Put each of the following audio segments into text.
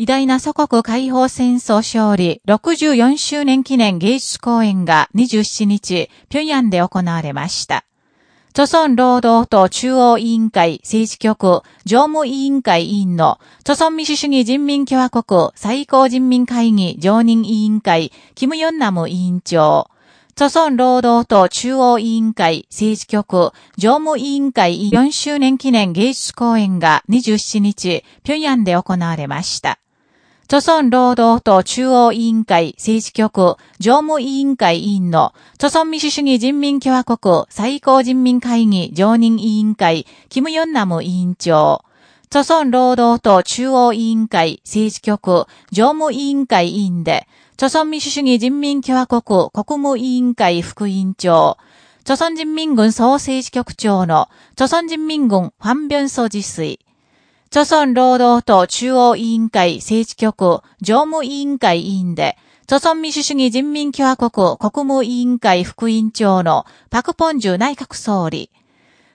偉大な祖国解放戦争勝利64周年記念芸術公演が27日、平壌で行われました。著村労働党中央委員会政治局常務委員会委員の、著村民主主義人民共和国最高人民会議常任委員会、キム・ヨンナム委員長、著村労働党中央委員会政治局常務委員会4周年記念芸術公演が27日、平壌で行われました。著村労働党中央委員会政治局常務委員会委員の、著村民主主義人民共和国最高人民会議常任委員会、キム・ヨンナム委員長、著村労働党中央委員会政治局常務委員会委員で、朝鮮民主主義人民共和国国務委員会副委員長、朝鮮人民軍総政治局長の、朝鮮人民軍ファンビョンソ自炊、朝鮮労働党中央委員会政治局常務委員会委員で、朝鮮民主主義人民共和国国務委員会副委員長のパクポンジュ内閣総理、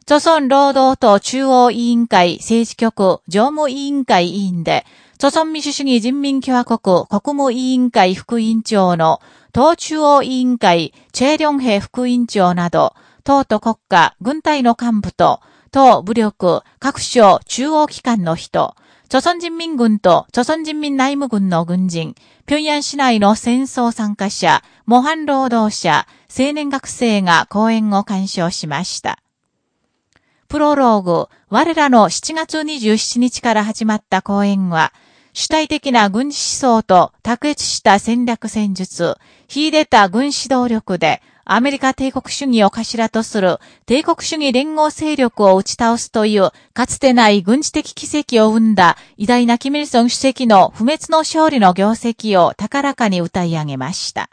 朝鮮労働党中央委員会政治局常務委員会委員で、朝鮮民主主義人民共和国国務委員会副委員長の党中央委員会チェ・リョンヘ副委員長など、党と国家、軍隊の幹部と、党、武力、各省、中央機関の人、朝鮮人民軍と朝鮮人民内務軍の軍人、平壌市内の戦争参加者、模範労働者、青年学生が講演を鑑賞しました。プロローグ、我らの7月27日から始まった講演は、主体的な軍事思想と卓越した戦略戦術、秀でた軍事動力で、アメリカ帝国主義を頭とする帝国主義連合勢力を打ち倒すという、かつてない軍事的奇跡を生んだ偉大なキミルソン主席の不滅の勝利の業績を高らかに歌い上げました。